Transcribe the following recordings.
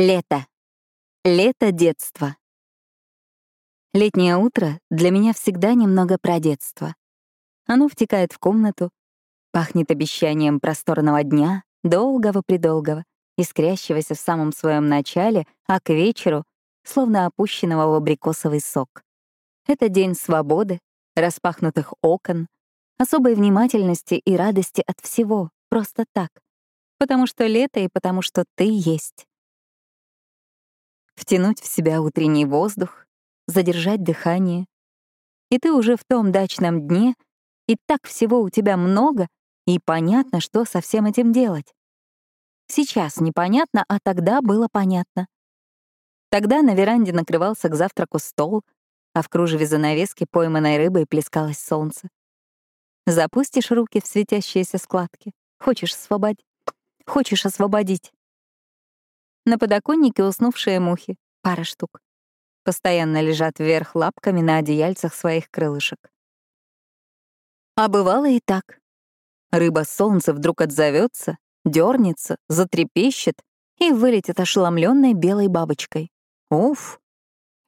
Лето. Лето детства. Летнее утро для меня всегда немного про детство. Оно втекает в комнату, пахнет обещанием просторного дня, долгого-предолгого, искрящегося в самом своем начале, а к вечеру — словно опущенного в абрикосовый сок. Это день свободы, распахнутых окон, особой внимательности и радости от всего, просто так. Потому что лето и потому что ты есть втянуть в себя утренний воздух, задержать дыхание. И ты уже в том дачном дне, и так всего у тебя много, и понятно, что со всем этим делать. Сейчас непонятно, а тогда было понятно. Тогда на веранде накрывался к завтраку стол, а в кружеве занавески пойманной рыбой плескалось солнце. Запустишь руки в светящиеся складки. Хочешь освободить? Хочешь освободить? На подоконнике уснувшие мухи, пара штук. Постоянно лежат вверх лапками на одеяльцах своих крылышек. А бывало и так. Рыба солнца вдруг отзовется, дернется, затрепещет и вылетит ошеломленной белой бабочкой. Уф!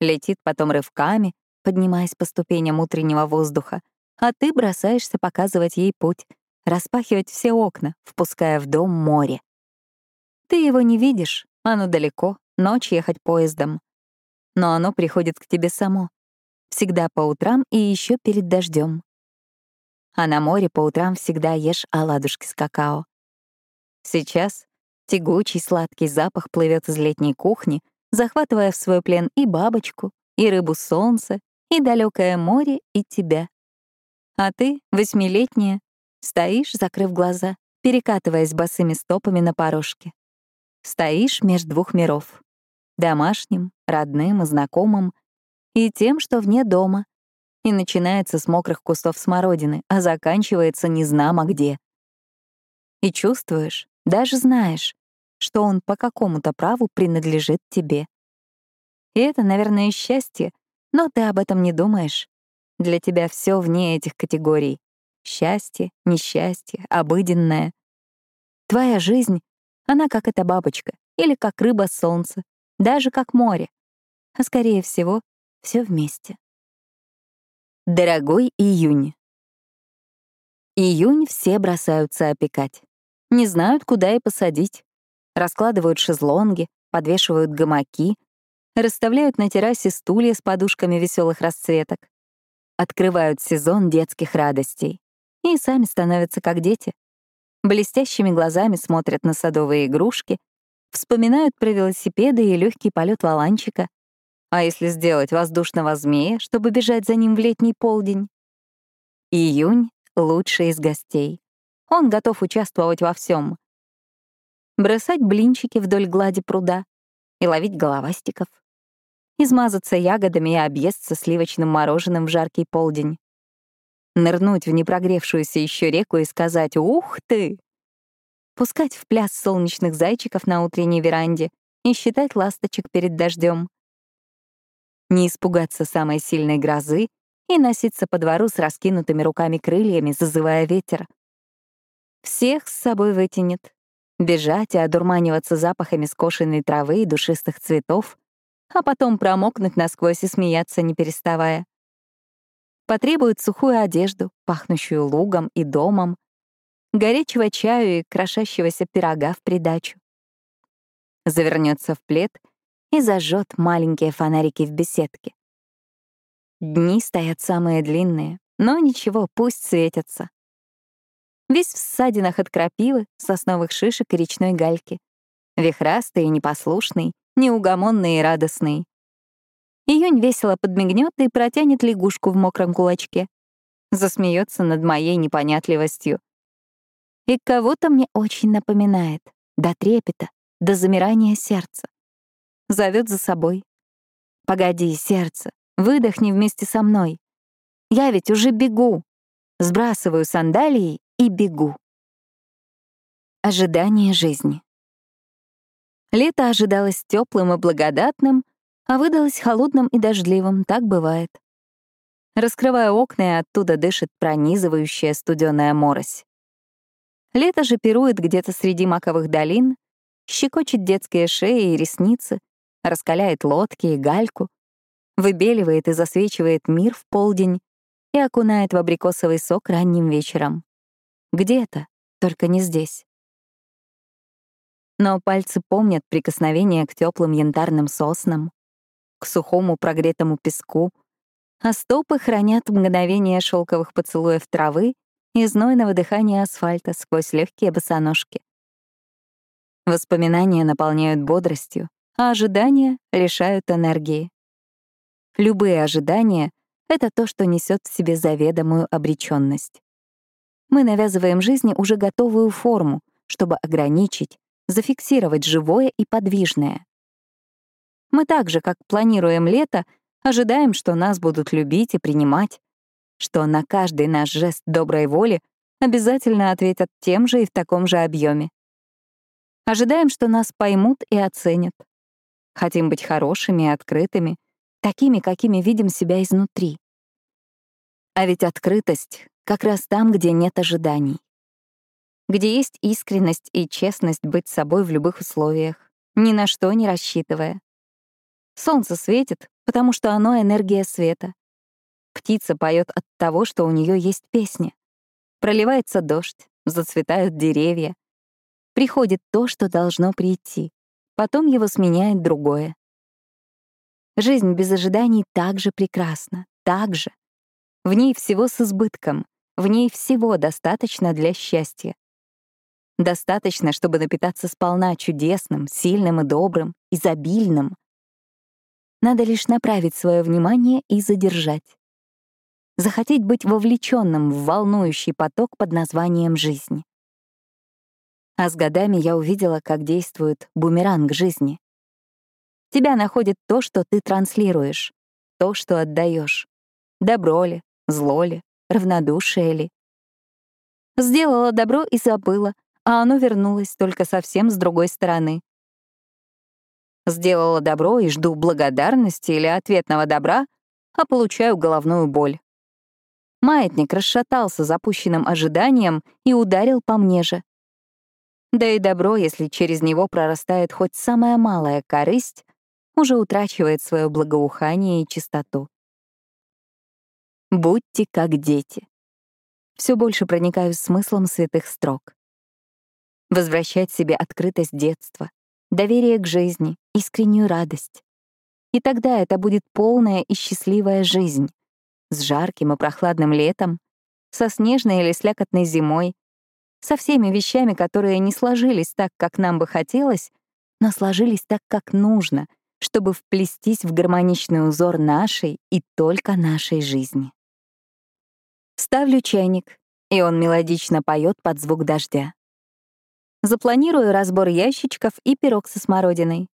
Летит потом рывками, поднимаясь по ступеням утреннего воздуха, а ты бросаешься показывать ей путь, распахивать все окна, впуская в дом море. Ты его не видишь, оно далеко, ночь ехать поездом. Но оно приходит к тебе само. Всегда по утрам и еще перед дождем. А на море по утрам всегда ешь оладушки с какао. Сейчас тягучий сладкий запах плывет из летней кухни, захватывая в свой плен и бабочку, и рыбу солнца, и далекое море, и тебя. А ты, восьмилетняя, стоишь, закрыв глаза, перекатываясь босыми стопами на порожке. Стоишь меж двух миров — домашним, родным и знакомым, и тем, что вне дома. И начинается с мокрых кустов смородины, а заканчивается незнамо где. И чувствуешь, даже знаешь, что он по какому-то праву принадлежит тебе. И это, наверное, счастье, но ты об этом не думаешь. Для тебя все вне этих категорий. Счастье, несчастье, обыденное. Твоя жизнь она как эта бабочка, или как рыба солнца, даже как море. А скорее всего, все вместе. Дорогой июнь. Июнь все бросаются опекать. Не знают, куда и посадить. Раскладывают шезлонги, подвешивают гамаки, расставляют на террасе стулья с подушками веселых расцветок, открывают сезон детских радостей и сами становятся как дети, блестящими глазами смотрят на садовые игрушки, вспоминают про велосипеды и легкий полет валанчика. А если сделать воздушного змея, чтобы бежать за ним в летний полдень? Июнь — лучший из гостей. Он готов участвовать во всем. Бросать блинчики вдоль глади пруда и ловить головастиков. Измазаться ягодами и объесться сливочным мороженым в жаркий полдень нырнуть в непрогревшуюся еще реку и сказать «Ух ты!», пускать в пляс солнечных зайчиков на утренней веранде и считать ласточек перед дождем. Не испугаться самой сильной грозы и носиться по двору с раскинутыми руками-крыльями, зазывая ветер. Всех с собой вытянет. Бежать и одурманиваться запахами скошенной травы и душистых цветов, а потом промокнуть насквозь и смеяться, не переставая потребует сухую одежду, пахнущую лугом и домом, горячего чаю и крошащегося пирога в придачу. Завернется в плед и зажжет маленькие фонарики в беседке. Дни стоят самые длинные, но ничего, пусть светятся. Весь в ссадинах от крапивы, сосновых шишек и речной гальки. Вихрастый и непослушный, неугомонный и радостный. Июнь весело подмигнет и протянет лягушку в мокром кулачке. Засмеется над моей непонятливостью. И кого-то мне очень напоминает. До трепета, до замирания сердца. Зовет за собой. «Погоди, сердце, выдохни вместе со мной. Я ведь уже бегу. Сбрасываю сандалии и бегу». Ожидание жизни. Лето ожидалось теплым и благодатным, а выдалось холодным и дождливым, так бывает. Раскрывая окна, и оттуда дышит пронизывающая студеная морось. Лето же пирует где-то среди маковых долин, щекочет детские шеи и ресницы, раскаляет лодки и гальку, выбеливает и засвечивает мир в полдень и окунает в абрикосовый сок ранним вечером. Где-то, только не здесь. Но пальцы помнят прикосновение к теплым янтарным соснам, к сухому прогретому песку, а стопы хранят мгновение шелковых поцелуев травы и знойного дыхания асфальта сквозь легкие босоножки. Воспоминания наполняют бодростью, а ожидания лишают энергии. Любые ожидания — это то, что несет в себе заведомую обреченность. Мы навязываем жизни уже готовую форму, чтобы ограничить, зафиксировать живое и подвижное. Мы так же, как планируем лето, ожидаем, что нас будут любить и принимать, что на каждый наш жест доброй воли обязательно ответят тем же и в таком же объеме. Ожидаем, что нас поймут и оценят. Хотим быть хорошими и открытыми, такими, какими видим себя изнутри. А ведь открытость как раз там, где нет ожиданий. Где есть искренность и честность быть собой в любых условиях, ни на что не рассчитывая. Солнце светит, потому что оно — энергия света. Птица поет от того, что у нее есть песня. Проливается дождь, зацветают деревья. Приходит то, что должно прийти. Потом его сменяет другое. Жизнь без ожиданий так же прекрасна, так же. В ней всего с избытком, в ней всего достаточно для счастья. Достаточно, чтобы напитаться сполна чудесным, сильным и добрым, изобильным. Надо лишь направить свое внимание и задержать. Захотеть быть вовлеченным в волнующий поток под названием «жизнь». А с годами я увидела, как действует бумеранг жизни. Тебя находит то, что ты транслируешь, то, что отдаешь. Добро ли, зло ли, равнодушие ли. Сделала добро и забыла, а оно вернулось только совсем с другой стороны. Сделала добро и жду благодарности или ответного добра, а получаю головную боль. Маятник расшатался запущенным ожиданием и ударил по мне же. Да и добро, если через него прорастает хоть самая малая корысть, уже утрачивает свое благоухание и чистоту. Будьте как дети. Все больше проникаюсь смыслом святых строк. Возвращать себе открытость детства, доверие к жизни, искреннюю радость. И тогда это будет полная и счастливая жизнь. С жарким и прохладным летом, со снежной или слякотной зимой, со всеми вещами, которые не сложились так, как нам бы хотелось, но сложились так, как нужно — чтобы вплестись в гармоничный узор нашей и только нашей жизни. Ставлю чайник, и он мелодично поет под звук дождя. Запланирую разбор ящичков и пирог со смородиной.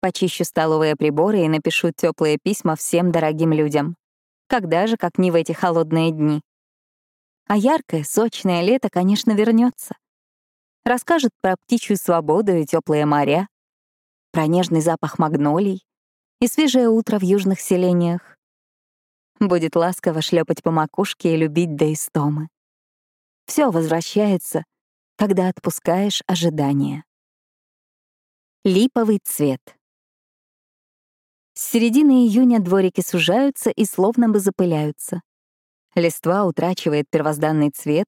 Почищу столовые приборы и напишу теплые письма всем дорогим людям. Когда же, как не в эти холодные дни. А яркое, сочное лето, конечно, вернется. Расскажет про птичью свободу и теплые моря, про нежный запах магнолий и свежее утро в южных селениях. Будет ласково шлепать по макушке и любить до истомы. Все возвращается, когда отпускаешь ожидания. Липовый цвет. С середины июня дворики сужаются и словно бы запыляются. Листва утрачивает первозданный цвет,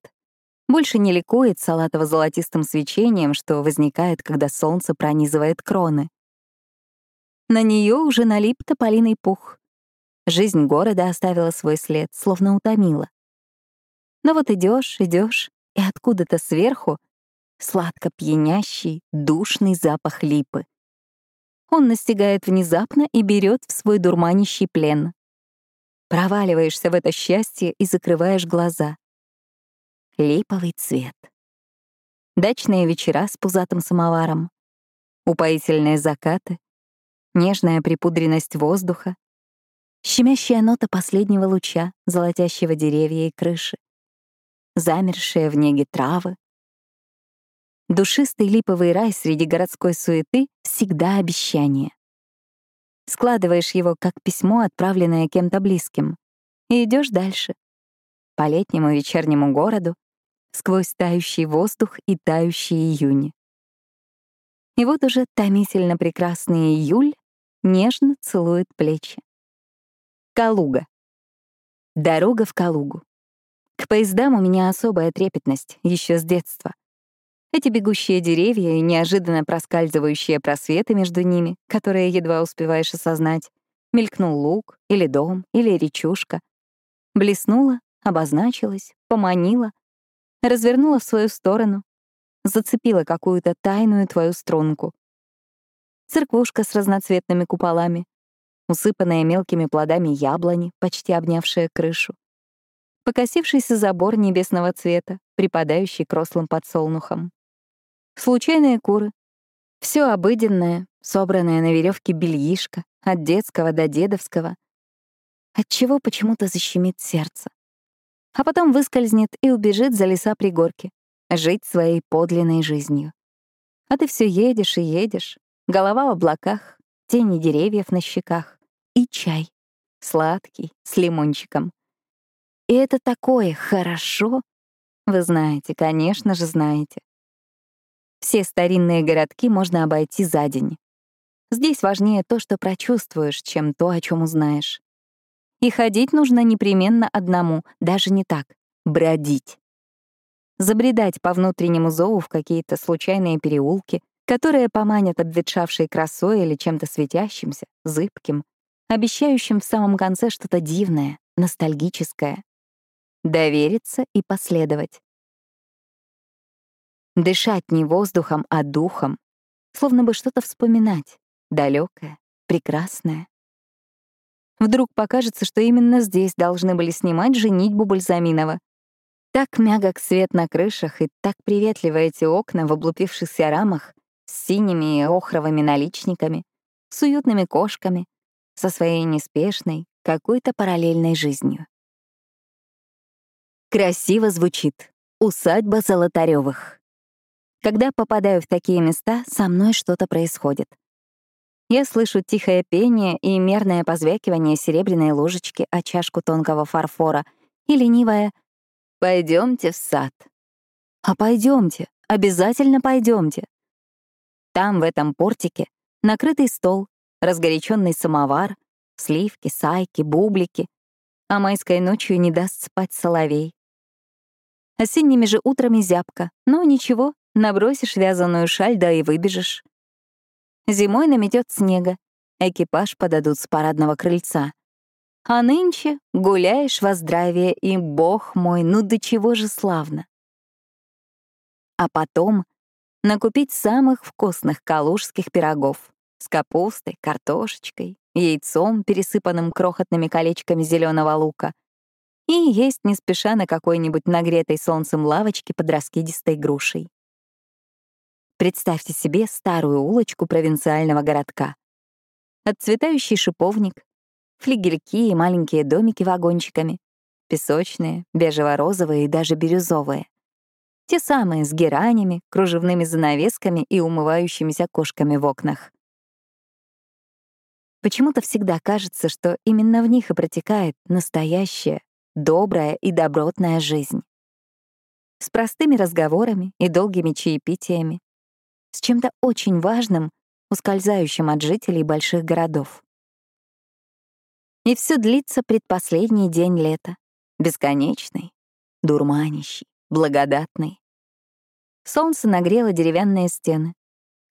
больше не ликует салатово-золотистым свечением, что возникает, когда солнце пронизывает кроны. На нее уже налип тополиный пух. Жизнь города оставила свой след, словно утомила. Но вот идешь, идешь, и откуда-то сверху сладко пьянящий, душный запах липы. Он настигает внезапно и берет в свой дурманящий плен. Проваливаешься в это счастье и закрываешь глаза. Липовый цвет. Дачные вечера с пузатым самоваром. Упоительные закаты нежная припудренность воздуха, щемящая нота последнего луча, золотящего деревья и крыши, замершие в неге травы. Душистый липовый рай среди городской суеты всегда обещание. Складываешь его как письмо, отправленное кем-то близким, и идешь дальше, по летнему вечернему городу, сквозь тающий воздух и тающий июнь. И вот уже томительно прекрасный июль нежно целует плечи. Калуга. Дорога в Калугу. К поездам у меня особая трепетность, еще с детства. Эти бегущие деревья и неожиданно проскальзывающие просветы между ними, которые едва успеваешь осознать, мелькнул луг, или дом, или речушка. Блеснула, обозначилась, поманила, развернула в свою сторону, зацепила какую-то тайную твою струнку. Церквушка с разноцветными куполами, усыпанная мелкими плодами яблони, почти обнявшая крышу. Покосившийся забор небесного цвета, припадающий к рослым подсолнухам. Случайные куры. Все обыденное, собранное на веревке бельишко, от детского до дедовского. Отчего почему-то защемит сердце. А потом выскользнет и убежит за леса пригорки, жить своей подлинной жизнью. А ты все едешь и едешь, голова в облаках, тени деревьев на щеках и чай, сладкий, с лимончиком. И это такое хорошо. Вы знаете, конечно же, знаете. Все старинные городки можно обойти за день. Здесь важнее то, что прочувствуешь, чем то, о чем узнаешь. И ходить нужно непременно одному, даже не так — бродить. Забредать по внутреннему зову в какие-то случайные переулки, которые поманят обветшавшей красой или чем-то светящимся, зыбким, обещающим в самом конце что-то дивное, ностальгическое. Довериться и последовать. Дышать не воздухом, а духом, словно бы что-то вспоминать, далекое, прекрасное. Вдруг покажется, что именно здесь должны были снимать «Женитьбу Бальзаминова». Так мягок свет на крышах и так приветливо эти окна в облупившихся рамах с синими и охровыми наличниками, с уютными кошками, со своей неспешной, какой-то параллельной жизнью. Красиво звучит. Усадьба Золотарёвых. Когда попадаю в такие места, со мной что-то происходит. Я слышу тихое пение и мерное позвякивание серебряной ложечки о чашку тонкого фарфора и ленивое «Пойдемте в сад». А пойдемте, обязательно пойдемте. Там, в этом портике, накрытый стол, разгоряченный самовар, сливки, сайки, бублики, а майской ночью не даст спать соловей. Осенними же утрами зябко, но ничего, Набросишь вязаную шаль, да и выбежишь. Зимой наметет снега, экипаж подадут с парадного крыльца. А нынче гуляешь во здравие, и, бог мой, ну до чего же славно. А потом накупить самых вкусных калужских пирогов с капустой, картошечкой, яйцом, пересыпанным крохотными колечками зеленого лука, и есть не спеша на какой-нибудь нагретой солнцем лавочке под раскидистой грушей. Представьте себе старую улочку провинциального городка. Отцветающий шиповник, флигельки и маленькие домики вагончиками, песочные, бежево-розовые и даже бирюзовые. Те самые с геранями, кружевными занавесками и умывающимися кошками в окнах. Почему-то всегда кажется, что именно в них и протекает настоящая, добрая и добротная жизнь. С простыми разговорами и долгими чаепитиями, с чем-то очень важным, ускользающим от жителей больших городов. И все длится предпоследний день лета, бесконечный, дурманящий, благодатный. Солнце нагрело деревянные стены,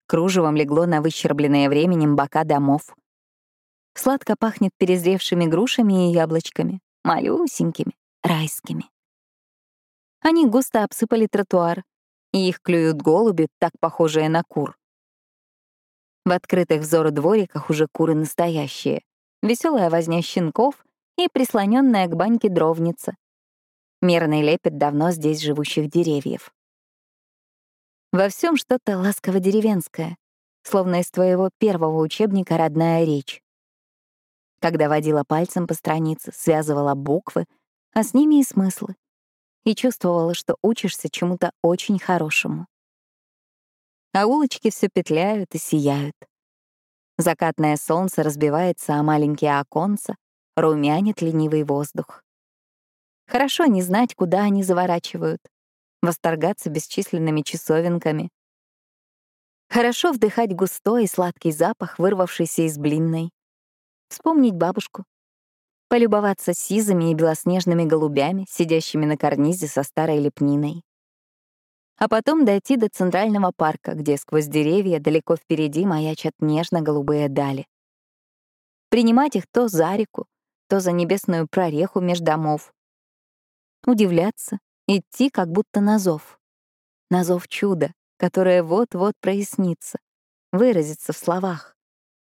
кружевом легло на выщербленные временем бока домов. Сладко пахнет перезревшими грушами и яблочками, малюсенькими, райскими. Они густо обсыпали тротуар, и их клюют голуби, так похожие на кур. В открытых взору двориках уже куры настоящие. Веселая возня щенков и прислоненная к баньке дровница. Мерный лепет давно здесь живущих деревьев. Во всем что-то ласково-деревенское, словно из твоего первого учебника «Родная речь». Когда водила пальцем по странице, связывала буквы, а с ними и смыслы и чувствовала, что учишься чему-то очень хорошему. А улочки все петляют и сияют. Закатное солнце разбивается о маленькие оконца, румянит ленивый воздух. Хорошо не знать, куда они заворачивают, восторгаться бесчисленными часовенками. Хорошо вдыхать густой и сладкий запах, вырвавшийся из блинной. Вспомнить бабушку. Полюбоваться сизыми и белоснежными голубями, сидящими на карнизе со старой лепниной. А потом дойти до центрального парка, где сквозь деревья далеко впереди маячат нежно-голубые дали. Принимать их то за реку, то за небесную прореху меж домов. Удивляться, идти как будто на зов. На зов чуда, которое вот-вот прояснится, выразится в словах,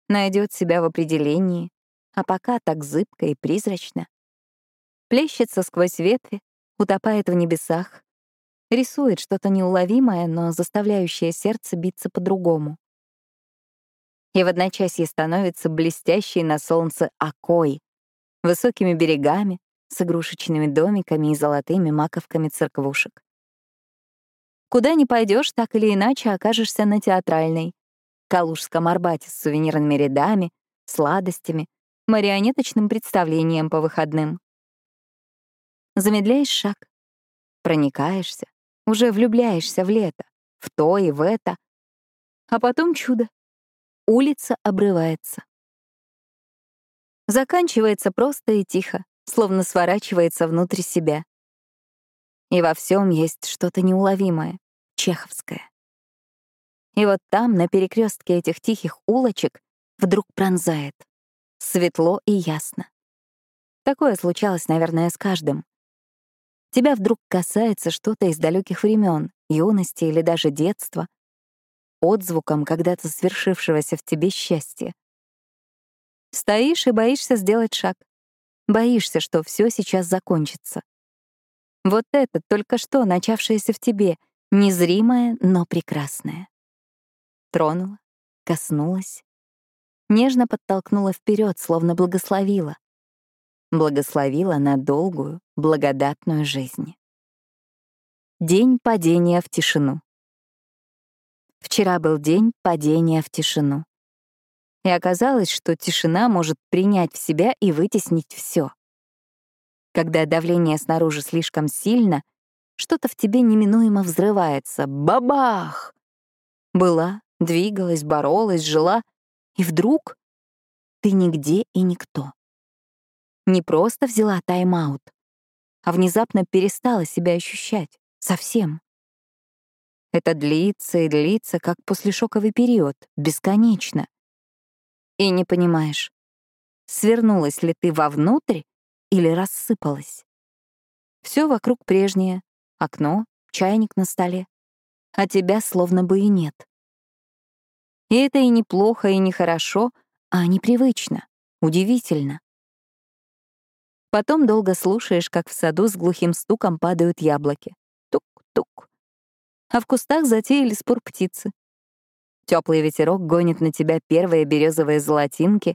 найдет себя в определении, а пока так зыбко и призрачно. Плещется сквозь ветви, утопает в небесах, рисует что-то неуловимое, но заставляющее сердце биться по-другому. И в одночасье становится блестящей на солнце окой, высокими берегами, с игрушечными домиками и золотыми маковками церквушек. Куда ни пойдешь, так или иначе окажешься на театральной. Калужском Арбате с сувенирными рядами, сладостями, марионеточным представлением по выходным. Замедляешь шаг, проникаешься, уже влюбляешься в лето, в то и в это. А потом чудо. Улица обрывается. Заканчивается просто и тихо, словно сворачивается внутрь себя. И во всем есть что-то неуловимое, чеховское. И вот там, на перекрестке этих тихих улочек, вдруг пронзает. Светло и ясно. Такое случалось, наверное, с каждым. Тебя вдруг касается что-то из далеких времен, юности или даже детства, отзвуком когда-то свершившегося в тебе счастья. Стоишь и боишься сделать шаг. Боишься, что все сейчас закончится. Вот это только что начавшееся в тебе — Незримая, но прекрасная. Тронула, коснулась, нежно подтолкнула вперед, словно благословила. Благословила на долгую, благодатную жизнь. День падения в тишину. Вчера был день падения в тишину. И оказалось, что тишина может принять в себя и вытеснить все. Когда давление снаружи слишком сильно, что-то в тебе неминуемо взрывается. Бабах! Была, двигалась, боролась, жила, и вдруг ты нигде и никто. Не просто взяла тайм-аут, а внезапно перестала себя ощущать. Совсем. Это длится и длится, как послешоковый период, бесконечно. И не понимаешь, свернулась ли ты вовнутрь или рассыпалась. Все вокруг прежнее, окно, чайник на столе. А тебя словно бы и нет. И это и неплохо, и нехорошо, а непривычно, удивительно. Потом долго слушаешь, как в саду с глухим стуком падают яблоки. Тук-тук. А в кустах затеяли спор птицы. Теплый ветерок гонит на тебя первые березовые золотинки,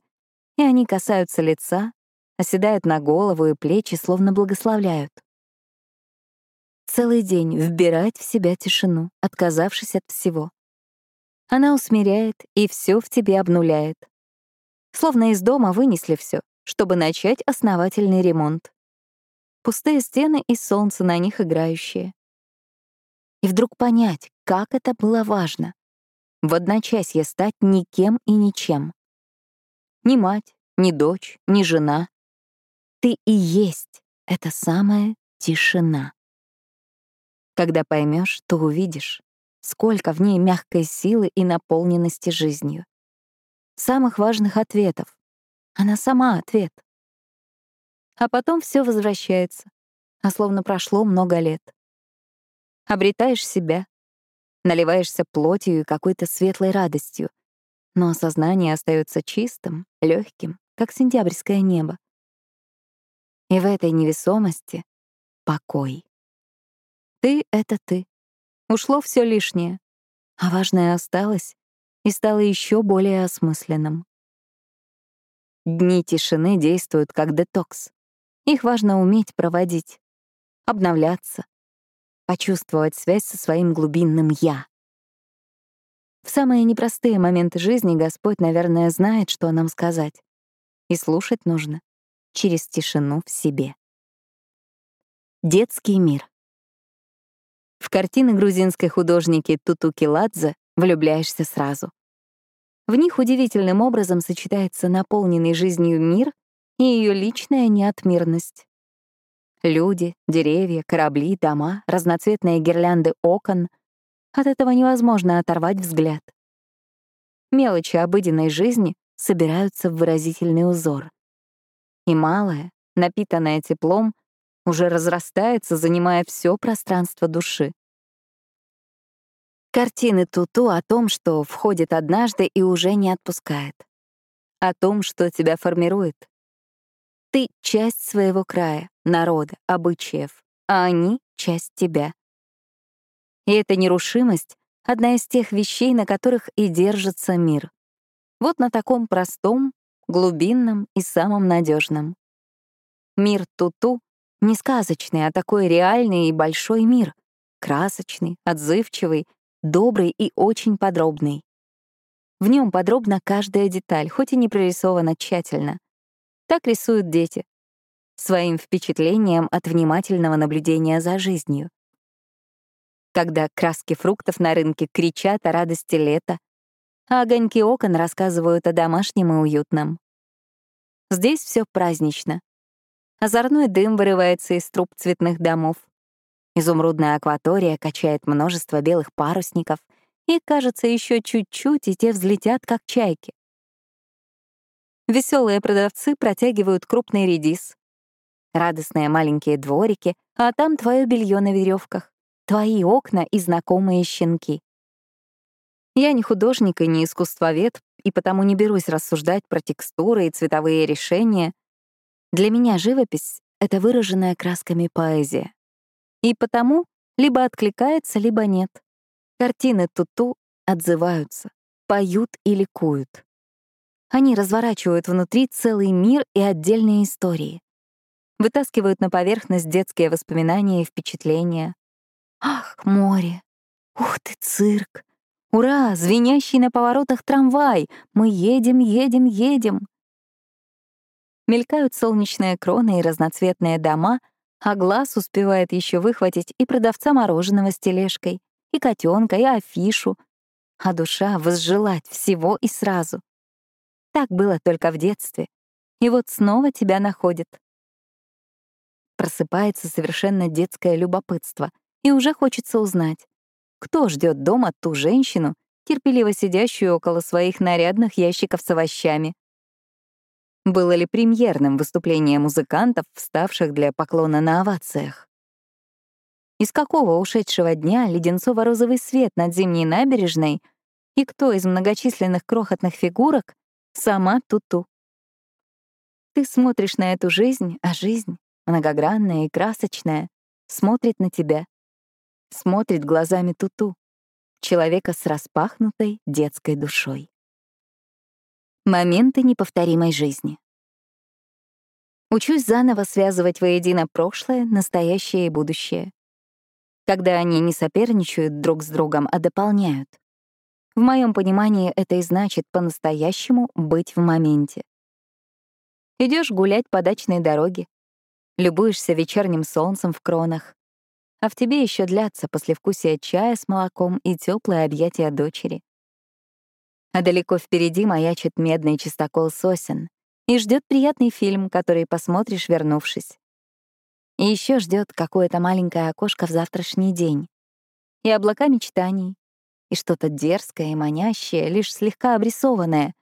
и они касаются лица, оседают на голову и плечи, словно благословляют. Целый день вбирать в себя тишину, отказавшись от всего. Она усмиряет и все в тебе обнуляет. Словно из дома вынесли все, чтобы начать основательный ремонт. Пустые стены и солнце на них играющие. И вдруг понять, как это было важно. В одночасье стать никем и ничем. Ни мать, ни дочь, ни жена. Ты и есть эта самая тишина. Когда поймешь, то увидишь, сколько в ней мягкой силы и наполненности жизнью. Самых важных ответов. Она сама ответ. А потом все возвращается, а словно прошло много лет. Обретаешь себя, наливаешься плотью и какой-то светлой радостью, но сознание остается чистым, легким, как сентябрьское небо. И в этой невесомости — покой. Ты — это ты. Ушло все лишнее, а важное осталось и стало еще более осмысленным. Дни тишины действуют как детокс. Их важно уметь проводить, обновляться, почувствовать связь со своим глубинным «я». В самые непростые моменты жизни Господь, наверное, знает, что нам сказать. И слушать нужно через тишину в себе. Детский мир. В картины грузинской художники Туту Киладзе влюбляешься сразу. В них удивительным образом сочетается наполненный жизнью мир и ее личная неотмирность. Люди, деревья, корабли, дома, разноцветные гирлянды окон. От этого невозможно оторвать взгляд. Мелочи обыденной жизни собираются в выразительный узор. И малое, напитанное теплом, уже разрастается, занимая все пространство души. Картины Туту о том, что входит однажды и уже не отпускает. О том, что тебя формирует. Ты — часть своего края, народа, обычаев, а они — часть тебя. И эта нерушимость — одна из тех вещей, на которых и держится мир. Вот на таком простом, глубинном и самом надежном. Мир Туту — не сказочный, а такой реальный и большой мир, красочный, отзывчивый, добрый и очень подробный. В нем подробна каждая деталь, хоть и не прорисована тщательно. Так рисуют дети, своим впечатлением от внимательного наблюдения за жизнью. Когда краски фруктов на рынке кричат о радости лета, а огоньки окон рассказывают о домашнем и уютном. Здесь все празднично. Озорной дым вырывается из труб цветных домов. Изумрудная акватория качает множество белых парусников, и, кажется, еще чуть-чуть, и те взлетят, как чайки. Веселые продавцы протягивают крупный редис. Радостные маленькие дворики, а там твое белье на веревках, твои окна и знакомые щенки. Я не художник и не искусствовед, и потому не берусь рассуждать про текстуры и цветовые решения. Для меня живопись — это выраженная красками поэзия. И потому либо откликается, либо нет. Картины Туту отзываются, поют и ликуют. Они разворачивают внутри целый мир и отдельные истории. Вытаскивают на поверхность детские воспоминания и впечатления. Ах, море! Ух ты, цирк! Ура! Звенящий на поворотах трамвай! Мы едем, едем, едем! Мелькают солнечные кроны и разноцветные дома — а глаз успевает еще выхватить и продавца мороженого с тележкой, и котенка, и афишу, а душа возжелать всего и сразу. Так было только в детстве, и вот снова тебя находит. Просыпается совершенно детское любопытство, и уже хочется узнать, кто ждет дома ту женщину, терпеливо сидящую около своих нарядных ящиков с овощами. Было ли премьерным выступление музыкантов, вставших для поклона на овациях? Из какого ушедшего дня леденцово-розовый свет над зимней набережной и кто из многочисленных крохотных фигурок сама Туту? Ты смотришь на эту жизнь, а жизнь, многогранная и красочная, смотрит на тебя. Смотрит глазами Туту, человека с распахнутой детской душой. Моменты неповторимой жизни. Учусь заново связывать воедино прошлое, настоящее и будущее. Когда они не соперничают друг с другом, а дополняют. В моем понимании это и значит по-настоящему быть в моменте. Идешь гулять по дачной дороге, любуешься вечерним солнцем в кронах, а в тебе еще длятся послевкусие чая с молоком и теплое объятие дочери а далеко впереди маячит медный чистокол сосен и ждет приятный фильм, который посмотришь, вернувшись. И еще ждет какое-то маленькое окошко в завтрашний день. И облака мечтаний, и что-то дерзкое и манящее, лишь слегка обрисованное,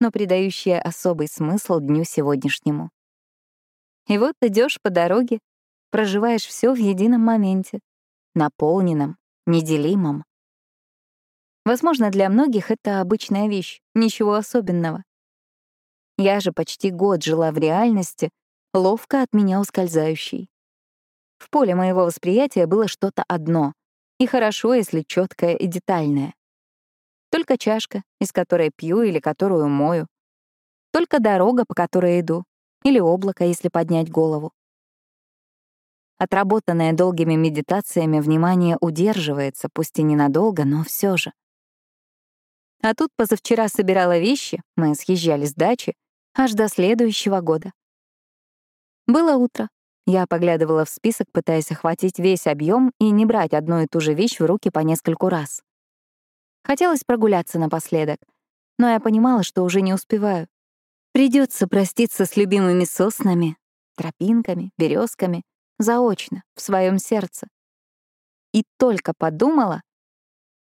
но придающее особый смысл дню сегодняшнему. И вот идешь по дороге, проживаешь все в едином моменте, наполненном, неделимом. Возможно, для многих это обычная вещь, ничего особенного. Я же почти год жила в реальности, ловко от меня ускользающей. В поле моего восприятия было что-то одно, и хорошо, если четкое и детальное. Только чашка, из которой пью или которую мою. Только дорога, по которой иду, или облако, если поднять голову. Отработанное долгими медитациями внимание удерживается, пусть и ненадолго, но все же. А тут позавчера собирала вещи, мы съезжали с дачи, аж до следующего года. Было утро. Я поглядывала в список, пытаясь охватить весь объем и не брать одну и ту же вещь в руки по нескольку раз. Хотелось прогуляться напоследок, но я понимала, что уже не успеваю. Придется проститься с любимыми соснами, тропинками, березками, заочно, в своем сердце. И только подумала,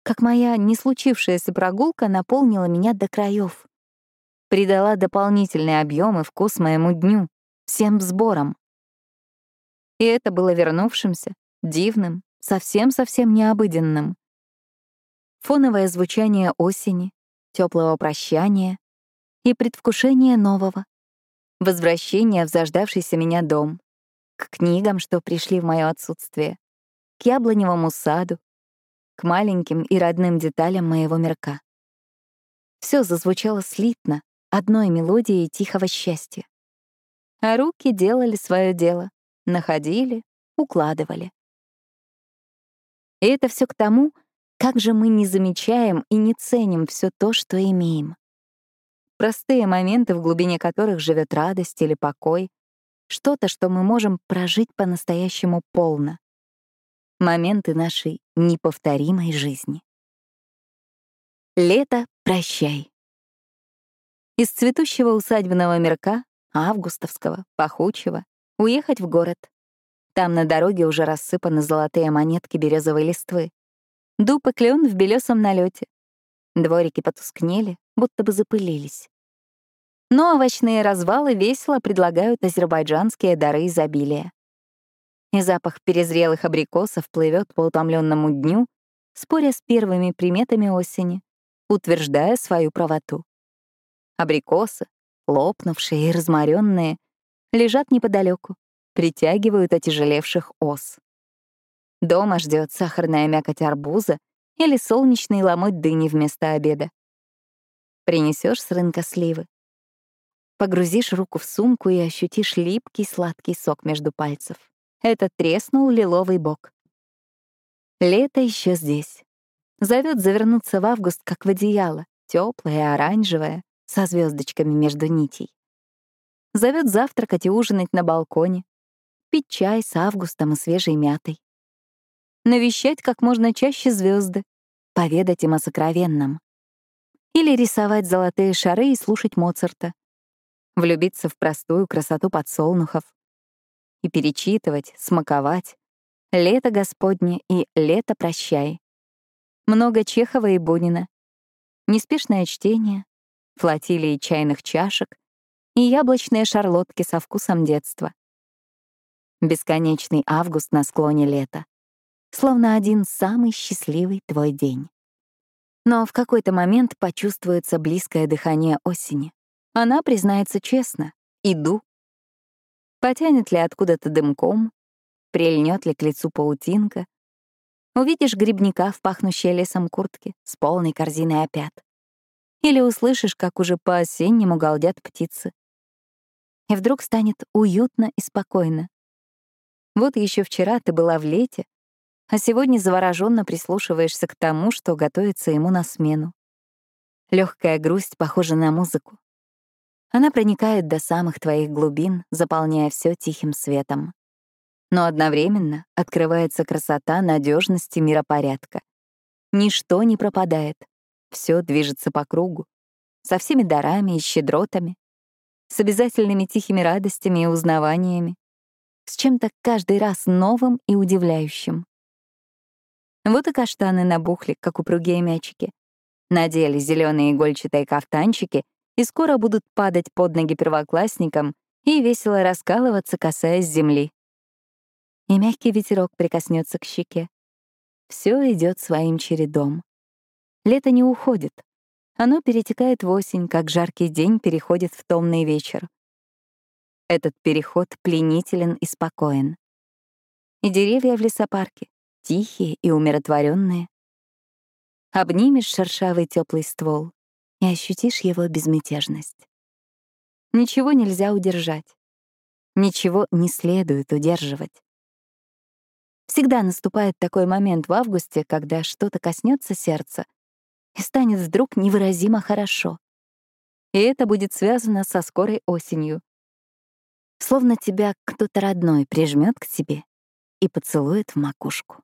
как моя не случившаяся прогулка наполнила меня до краев, придала дополнительный объем и вкус моему дню, всем сборам. И это было вернувшимся, дивным, совсем-совсем необыденным. Фоновое звучание осени, теплого прощания и предвкушение нового. Возвращение в заждавшийся меня дом, к книгам, что пришли в мое отсутствие, к яблоневому саду, к маленьким и родным деталям моего мирка. Все зазвучало слитно, одной мелодией тихого счастья. А руки делали свое дело, находили, укладывали. И это все к тому, как же мы не замечаем и не ценим все то, что имеем. Простые моменты, в глубине которых живет радость или покой, что-то, что мы можем прожить по-настоящему полно. Моменты нашей неповторимой жизни. Лето, прощай. Из цветущего усадебного мирка, августовского, пахучего, уехать в город. Там на дороге уже рассыпаны золотые монетки березовой листвы. Дуб и клен в белесом налете. Дворики потускнели, будто бы запылились. Но овощные развалы весело предлагают азербайджанские дары изобилия. И запах перезрелых абрикосов плывет по утомленному дню, споря с первыми приметами осени, утверждая свою правоту. Абрикосы, лопнувшие и разморенные, лежат неподалеку, притягивают отяжелевших ос. Дома ждет сахарная мякоть арбуза или солнечный ломоть дыни вместо обеда. Принесешь с рынка сливы. Погрузишь руку в сумку и ощутишь липкий сладкий сок между пальцев. Это треснул лиловый бок. Лето еще здесь. Зовет завернуться в август, как в одеяло, теплое оранжевое, со звездочками между нитей. Зовет завтракать и ужинать на балконе, пить чай с августом и свежей мятой. Навещать как можно чаще звезды, поведать им о сокровенном. Или рисовать золотые шары и слушать Моцарта. Влюбиться в простую красоту подсолнухов. И перечитывать, смаковать. «Лето Господне» и «Лето прощай». Много Чехова и Бунина. Неспешное чтение, флотилии чайных чашек и яблочные шарлотки со вкусом детства. Бесконечный август на склоне лета. Словно один самый счастливый твой день. Но в какой-то момент почувствуется близкое дыхание осени. Она признается честно «иду». Потянет ли откуда-то дымком, прильнет ли к лицу паутинка, увидишь грибника в пахнущей лесом куртке с полной корзиной опят. Или услышишь, как уже по-осеннему галдят птицы. И вдруг станет уютно и спокойно. Вот еще вчера ты была в лете, а сегодня завороженно прислушиваешься к тому, что готовится ему на смену. Легкая грусть похожа на музыку. Она проникает до самых твоих глубин, заполняя все тихим светом. Но одновременно открывается красота надежности миропорядка. Ничто не пропадает, все движется по кругу, со всеми дарами и щедротами, с обязательными тихими радостями и узнаваниями, с чем-то каждый раз новым и удивляющим. Вот и каштаны набухли, как упругие мячики. Надели зеленые игольчатые кафтанчики и скоро будут падать под ноги первоклассникам и весело раскалываться, касаясь земли. И мягкий ветерок прикоснется к щеке. Все идет своим чередом. Лето не уходит. Оно перетекает в осень, как жаркий день переходит в томный вечер. Этот переход пленителен и спокоен. И деревья в лесопарке тихие и умиротворенные. Обнимешь шершавый теплый ствол и ощутишь его безмятежность. Ничего нельзя удержать. Ничего не следует удерживать. Всегда наступает такой момент в августе, когда что-то коснется сердца, и станет вдруг невыразимо хорошо. И это будет связано со скорой осенью. Словно тебя кто-то родной прижмет к себе и поцелует в макушку.